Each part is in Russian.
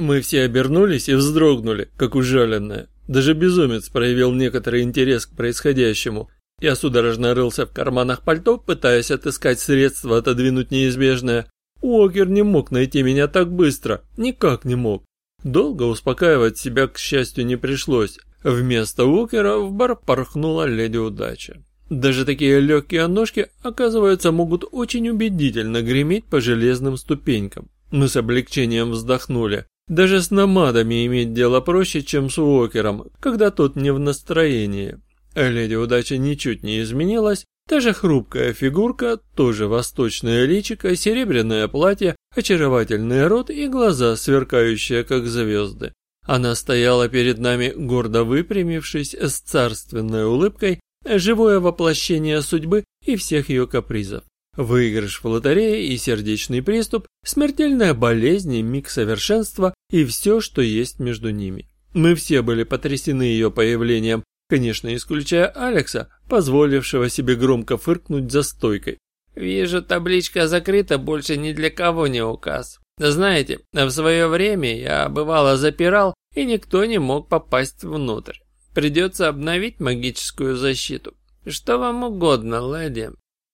Мы все обернулись и вздрогнули, как ужаленные. Даже безумец проявил некоторый интерес к происходящему. Я судорожно рылся в карманах пальто, пытаясь отыскать средства отодвинуть неизбежное. Уокер не мог найти меня так быстро, никак не мог. Долго успокаивать себя, к счастью, не пришлось. Вместо Уокера в бар порхнула леди удача. Даже такие легкие ножки, оказывается, могут очень убедительно греметь по железным ступенькам. Мы с облегчением вздохнули. Даже с намадами иметь дело проще, чем с Уокером, когда тот не в настроении. Леди удача ничуть не изменилась, та же хрупкая фигурка, тоже восточное личико, серебряное платье, очаровательный рот и глаза, сверкающие как звезды. Она стояла перед нами, гордо выпрямившись, с царственной улыбкой, живое воплощение судьбы и всех ее капризов. Выигрыш в лотерее и сердечный приступ, смертельная болезнь и миг совершенства и все, что есть между ними. Мы все были потрясены ее появлением, конечно, исключая Алекса, позволившего себе громко фыркнуть за стойкой. «Вижу, табличка закрыта, больше ни для кого не указ. Знаете, в свое время я бывало запирал, и никто не мог попасть внутрь. Придется обновить магическую защиту. Что вам угодно, леди?»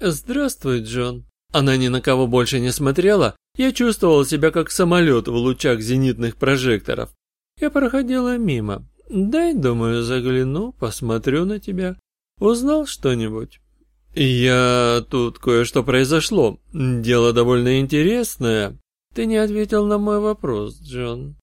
«Здравствуй, Джон». Она ни на кого больше не смотрела, я чувствовал себя как самолет в лучах зенитных прожекторов. Я проходила мимо. Дай, думаю, загляну, посмотрю на тебя. Узнал что-нибудь? Я... Тут кое-что произошло. Дело довольно интересное. Ты не ответил на мой вопрос, Джон.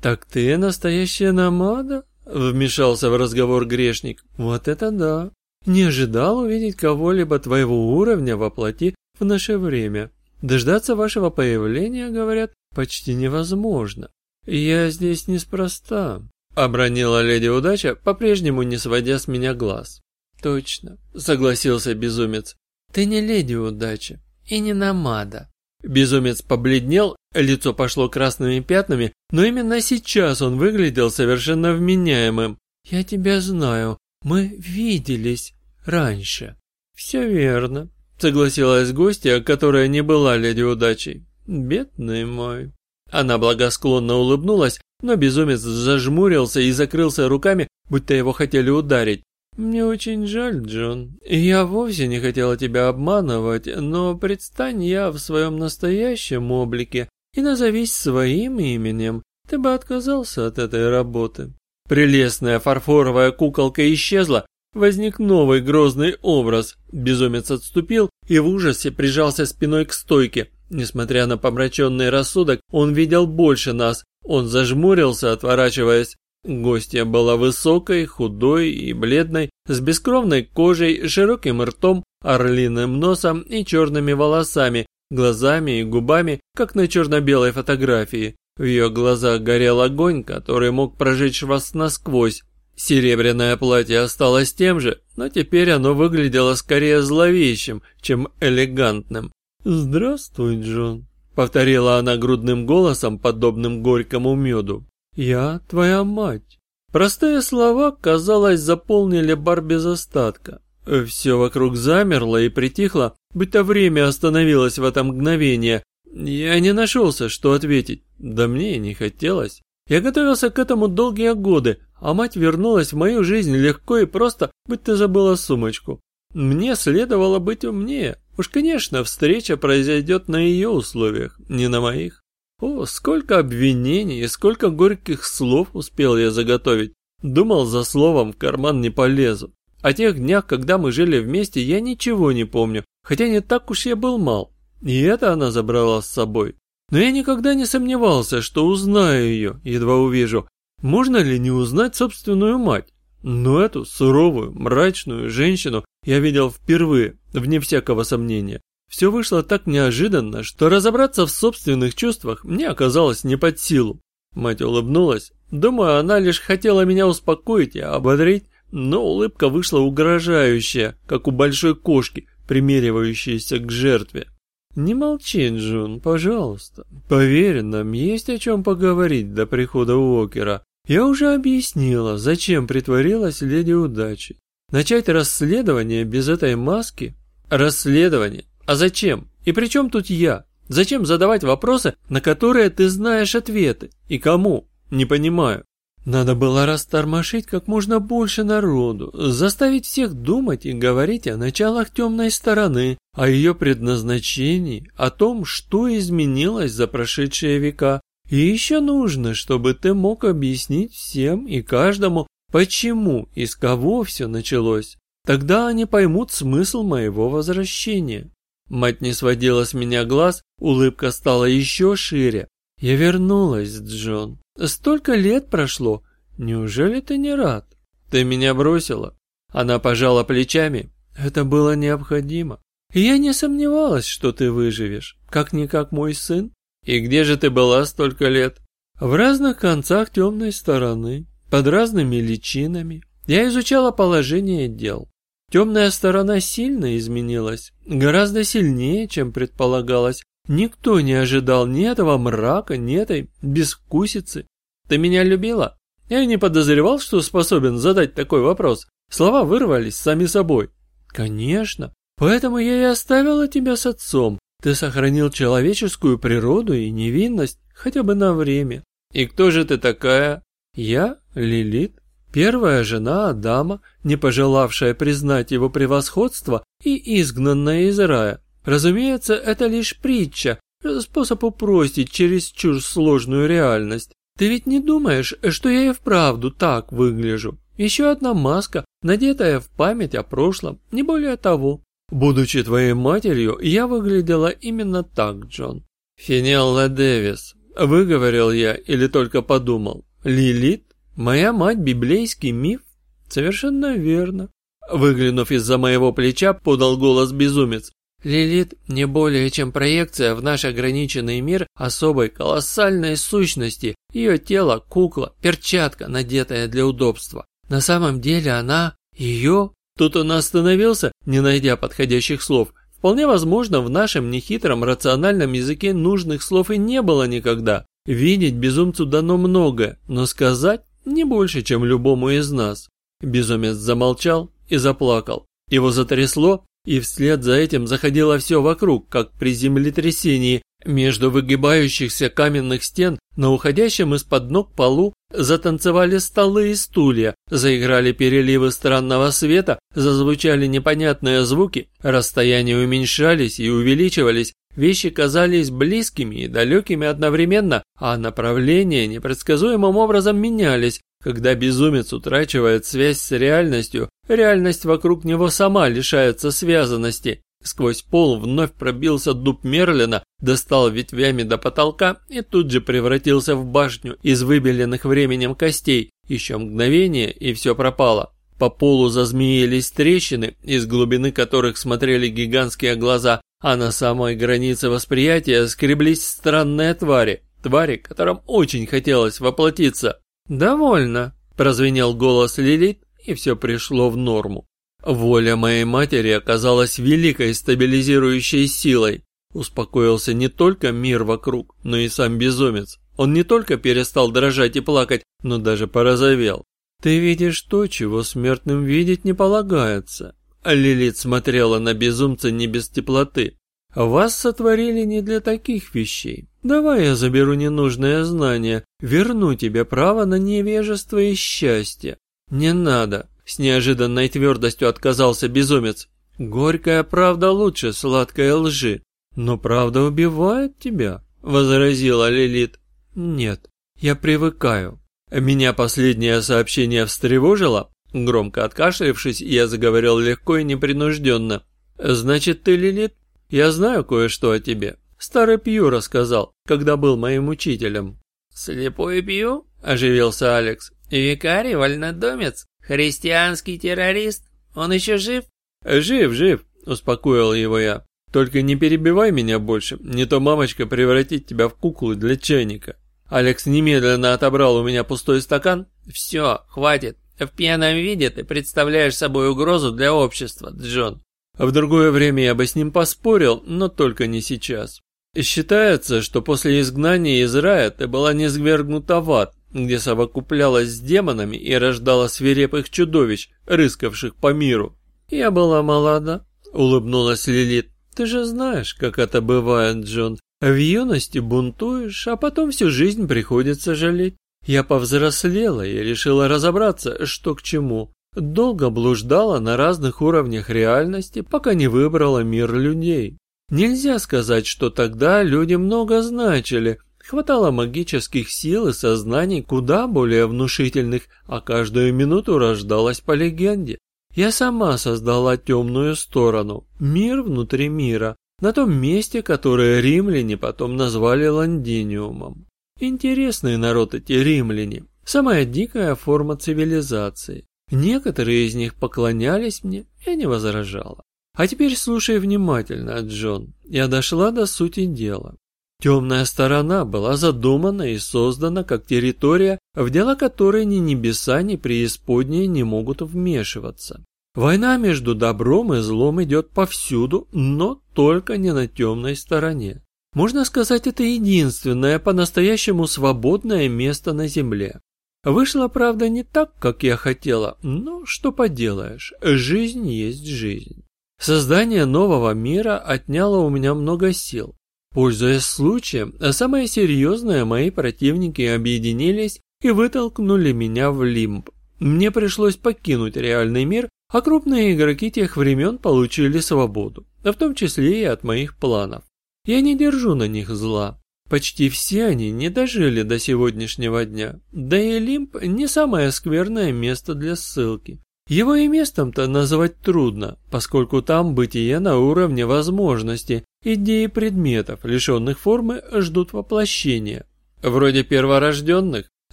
Так ты настоящая намада? Вмешался в разговор грешник. Вот это да. Не ожидал увидеть кого-либо твоего уровня во плоти в наше время. Дождаться вашего появления, говорят, почти невозможно. Я здесь неспроста. Обронила леди удача, по-прежнему не сводя с меня глаз. Точно, согласился безумец. Ты не леди удача и не намада. Безумец побледнел, лицо пошло красными пятнами, но именно сейчас он выглядел совершенно вменяемым. «Я тебя знаю, мы виделись раньше». «Все верно», — согласилась гостья, которая не была леди удачей. «Бедный мой». Она благосклонно улыбнулась, но безумец зажмурился и закрылся руками, будто его хотели ударить. «Мне очень жаль, Джон. Я вовсе не хотела тебя обманывать, но предстань я в своем настоящем облике и назовись своим именем, ты бы отказался от этой работы». Прелестная фарфоровая куколка исчезла, возник новый грозный образ. Безумец отступил и в ужасе прижался спиной к стойке. Несмотря на помраченный рассудок, он видел больше нас. Он зажмурился, отворачиваясь. Гостья была высокой, худой и бледной, с бескровной кожей, широким ртом, орлиным носом и черными волосами, глазами и губами, как на черно-белой фотографии. В ее глазах горел огонь, который мог прожечь вас насквозь. Серебряное платье осталось тем же, но теперь оно выглядело скорее зловещим, чем элегантным. «Здравствуй, Джон», — повторила она грудным голосом, подобным горькому меду. «Я твоя мать». Простые слова, казалось, заполнили бар без остатка. Все вокруг замерло и притихло, будто время остановилось в это мгновение. Я не нашелся, что ответить, да мне и не хотелось. Я готовился к этому долгие годы, а мать вернулась в мою жизнь легко и просто, будто забыла сумочку. Мне следовало быть умнее. Уж, конечно, встреча произойдет на ее условиях, не на моих. О, сколько обвинений и сколько горьких слов успел я заготовить. Думал, за словом в карман не полезу. О тех днях, когда мы жили вместе, я ничего не помню, хотя не так уж я был мал. И это она забрала с собой. Но я никогда не сомневался, что узнаю ее, едва увижу. Можно ли не узнать собственную мать? Но эту суровую, мрачную женщину я видел впервые, вне всякого сомнения. Все вышло так неожиданно, что разобраться в собственных чувствах мне оказалось не под силу. Мать улыбнулась. Думаю, она лишь хотела меня успокоить и ободрить, но улыбка вышла угрожающая, как у большой кошки, примеривающейся к жертве. «Не молчи, Джун, пожалуйста. Поверь, нам есть о чем поговорить до прихода Уокера. Я уже объяснила, зачем притворилась леди удачи. Начать расследование без этой маски? Расследование? А зачем? И при чем тут я? Зачем задавать вопросы, на которые ты знаешь ответы? И кому? Не понимаю. Надо было растормошить как можно больше народу, заставить всех думать и говорить о началах темной стороны, о ее предназначении, о том, что изменилось за прошедшие века. И еще нужно, чтобы ты мог объяснить всем и каждому, почему и с кого все началось. Тогда они поймут смысл моего возвращения. Мать не сводила с меня глаз, улыбка стала еще шире. Я вернулась, Джон. Столько лет прошло. Неужели ты не рад? Ты меня бросила. Она пожала плечами. Это было необходимо. Я не сомневалась, что ты выживешь, как-никак мой сын. И где же ты была столько лет? В разных концах темной стороны, под разными личинами. Я изучала положение дел. Темная сторона сильно изменилась, гораздо сильнее, чем предполагалось. Никто не ожидал ни этого мрака, ни этой бескусицы. Ты меня любила? Я не подозревал, что способен задать такой вопрос. Слова вырвались сами собой. Конечно. Поэтому я и оставила тебя с отцом. Ты сохранил человеческую природу и невинность хотя бы на время. И кто же ты такая? Я Лилит. Первая жена Адама, не пожелавшая признать его превосходство и изгнанная из рая. Разумеется, это лишь притча, способ упростить чересчур сложную реальность. Ты ведь не думаешь, что я и вправду так выгляжу? Еще одна маска, надетая в память о прошлом, не более того. Будучи твоей матерью, я выглядела именно так, Джон. Финелла Дэвис, выговорил я или только подумал. Лилит? Моя мать библейский миф? Совершенно верно. Выглянув из-за моего плеча, подал голос безумец. Лилит не более чем проекция в наш ограниченный мир особой колоссальной сущности. Ее тело – кукла, перчатка, надетая для удобства. На самом деле она, ее... Тут он остановился, не найдя подходящих слов. Вполне возможно, в нашем нехитром рациональном языке нужных слов и не было никогда. Видеть безумцу дано многое, но сказать не больше, чем любому из нас. Безумец замолчал и заплакал. Его затрясло, и вслед за этим заходило все вокруг, как при землетрясении. Между выгибающихся каменных стен на уходящем из-под ног полу затанцевали столы и стулья, заиграли переливы странного света, зазвучали непонятные звуки, расстояния уменьшались и увеличивались, Вещи казались близкими и далекими одновременно, а направления непредсказуемым образом менялись. Когда безумец утрачивает связь с реальностью, реальность вокруг него сама лишается связанности. Сквозь пол вновь пробился дуб Мерлина, достал ветвями до потолка и тут же превратился в башню из выбеленных временем костей. Еще мгновение, и все пропало. По полу зазмеились трещины, из глубины которых смотрели гигантские глаза, а на самой границе восприятия скреблись странные твари, твари, которым очень хотелось воплотиться. «Довольно», – прозвенел голос Лилит, и все пришло в норму. Воля моей матери оказалась великой стабилизирующей силой. Успокоился не только мир вокруг, но и сам безумец. Он не только перестал дрожать и плакать, но даже порозовел. «Ты видишь то, чего смертным видеть не полагается. А Лилит смотрела на безумца не без теплоты. «Вас сотворили не для таких вещей. Давай я заберу ненужное знание, верну тебе право на невежество и счастье». «Не надо», — с неожиданной твердостью отказался безумец. «Горькая правда лучше сладкой лжи». «Но правда убивает тебя», — возразила Лилит. «Нет, я привыкаю». Меня последнее сообщение встревожило, Громко откашлившись, я заговорил легко и непринужденно. «Значит, ты Лилит? Я знаю кое-что о тебе. Старый Пью рассказал, когда был моим учителем». «Слепой Пью?» – оживился Алекс. «Викарий, вольнодомец, христианский террорист. Он еще жив?» «Жив, жив», – успокоил его я. «Только не перебивай меня больше, не то мамочка превратит тебя в куклу для чайника». Алекс немедленно отобрал у меня пустой стакан. «Все, хватит, в пьяном виде ты представляешь собой угрозу для общества, Джон. В другое время я бы с ним поспорил, но только не сейчас. Считается, что после изгнания из рая ты была низвергнута в ад, где совокуплялась с демонами и рождала свирепых чудовищ, рыскавших по миру. Я была молода, улыбнулась Лилит. Ты же знаешь, как это бывает, Джон. В юности бунтуешь, а потом всю жизнь приходится жалеть. Я повзрослела и решила разобраться, что к чему. Долго блуждала на разных уровнях реальности, пока не выбрала мир людей. Нельзя сказать, что тогда люди много значили. Хватало магических сил и сознаний куда более внушительных, а каждую минуту рождалась по легенде. Я сама создала темную сторону, мир внутри мира, на том месте, которое римляне потом назвали Лондиниумом. Интересный народ эти римляне, самая дикая форма цивилизации. Некоторые из них поклонялись мне, я не возражала. А теперь слушай внимательно, Джон. Я дошла до сути дела. Темная сторона была задумана и создана как территория, в дела которой ни небеса, ни преисподние не могут вмешиваться. Война между добром и злом идет повсюду, но только не на темной стороне. Можно сказать, это единственное по-настоящему свободное место на Земле. Вышло, правда, не так, как я хотела, но что поделаешь, жизнь есть жизнь. Создание нового мира отняло у меня много сил. Пользуясь случаем, самые серьезные мои противники объединились и вытолкнули меня в лимб. Мне пришлось покинуть реальный мир, а крупные игроки тех времен получили свободу, в том числе и от моих планов. Я не держу на них зла. Почти все они не дожили до сегодняшнего дня, да и Лимп не самое скверное место для ссылки. Его и местом-то назвать трудно, поскольку там бытие на уровне возможности, идеи предметов, лишенных формы, ждут воплощения. «Вроде перворожденных?» –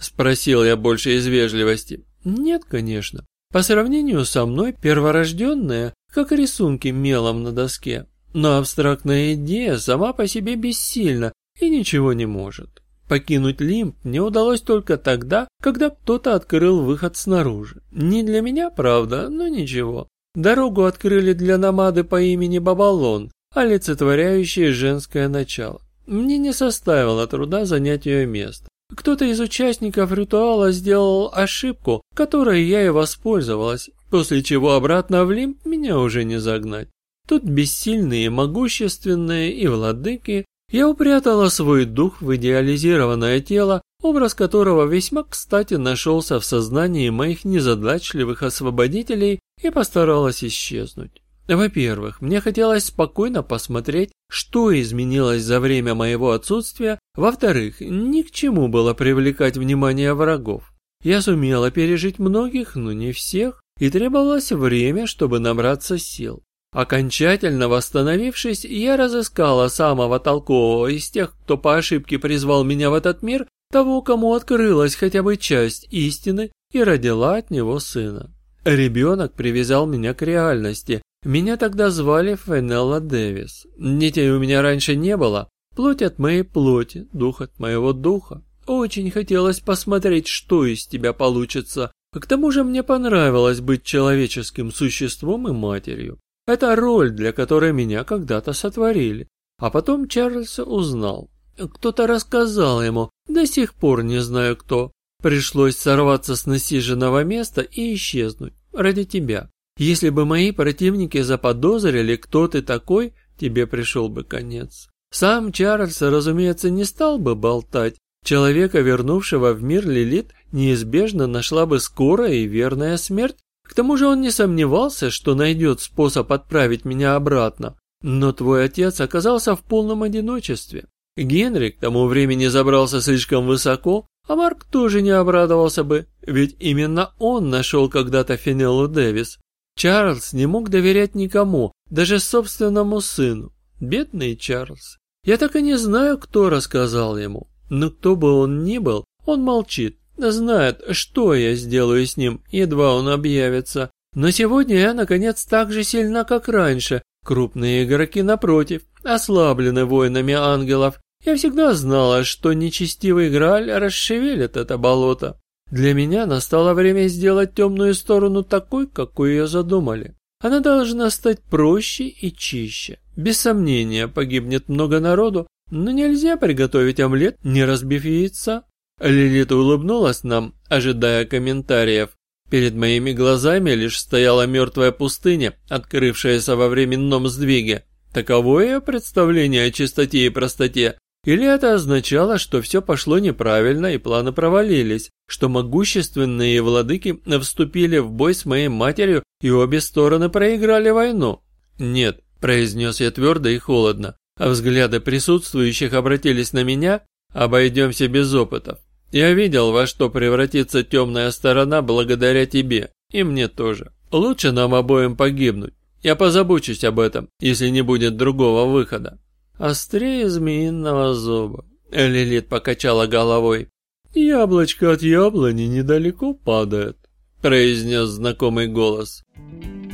спросил я больше из вежливости. «Нет, конечно. По сравнению со мной, перворожденные, как рисунки мелом на доске. Но абстрактная идея сама по себе бессильна и ничего не может. Покинуть Лимб мне удалось только тогда, когда кто-то открыл выход снаружи. Не для меня, правда, но ничего. Дорогу открыли для намады по имени Бабалон, олицетворяющей женское начало. Мне не составило труда занять ее место. Кто-то из участников ритуала сделал ошибку, которой я и воспользовалась, после чего обратно в Лимб меня уже не загнать. Тут бессильные, могущественные и владыки, я упрятала свой дух в идеализированное тело, образ которого весьма кстати нашелся в сознании моих незадачливых освободителей и постаралась исчезнуть. Во-первых, мне хотелось спокойно посмотреть, что изменилось за время моего отсутствия. Во-вторых, ни к чему было привлекать внимание врагов. Я сумела пережить многих, но не всех, и требовалось время, чтобы набраться сил. Окончательно восстановившись, я разыскала самого толкового из тех, кто по ошибке призвал меня в этот мир, того, кому открылась хотя бы часть истины, и родила от него сына. Ребенок привязал меня к реальности, меня тогда звали Фенелла Дэвис. Детей у меня раньше не было. Плоть от моей плоти, дух от моего духа. Очень хотелось посмотреть, что из тебя получится. К тому же мне понравилось быть человеческим существом и матерью. Это роль, для которой меня когда-то сотворили. А потом Чарльз узнал. Кто-то рассказал ему, до сих пор не знаю кто. Пришлось сорваться с насиженного места и исчезнуть ради тебя. Если бы мои противники заподозрили, кто ты такой, тебе пришел бы конец. Сам Чарльз, разумеется, не стал бы болтать. Человека, вернувшего в мир Лилит, неизбежно нашла бы скорая и верная смерть. К тому же он не сомневался, что найдет способ отправить меня обратно. Но твой отец оказался в полном одиночестве. Генри к тому времени забрался слишком высоко, а Марк тоже не обрадовался бы, ведь именно он нашел когда-то Фенеллу Дэвис. Чарльз не мог доверять никому, даже собственному сыну. Бедный Чарльз. Я так и не знаю, кто рассказал ему. Но кто бы он ни был, он молчит, знает, что я сделаю с ним, едва он объявится. Но сегодня я, наконец, так же сильна, как раньше. Крупные игроки, напротив, ослаблены воинами ангелов. Я всегда знала, что нечестивый Грааль расшевелит это болото. Для меня настало время сделать темную сторону такой, какой ее задумали. Она должна стать проще и чище. Без сомнения, погибнет много народу, но нельзя приготовить омлет, не разбив яйца. Лилит улыбнулась нам, ожидая комментариев. Перед моими глазами лишь стояла мертвая пустыня, открывшаяся во временном сдвиге. Таково ее представление о чистоте и простоте, или это означало, что все пошло неправильно и планы провалились, что могущественные владыки вступили в бой с моей матерью и обе стороны проиграли войну? Нет, произнес я твердо и холодно, а взгляды присутствующих обратились на меня, обойдемся без опытов. Я видел, во что превратится темная сторона благодаря тебе, и мне тоже. Лучше нам обоим погибнуть. Я позабочусь об этом, если не будет другого выхода. Острее змеиного зуба. Лилит покачала головой. «Яблочко от яблони недалеко падает», — произнес знакомый голос. «Яблочко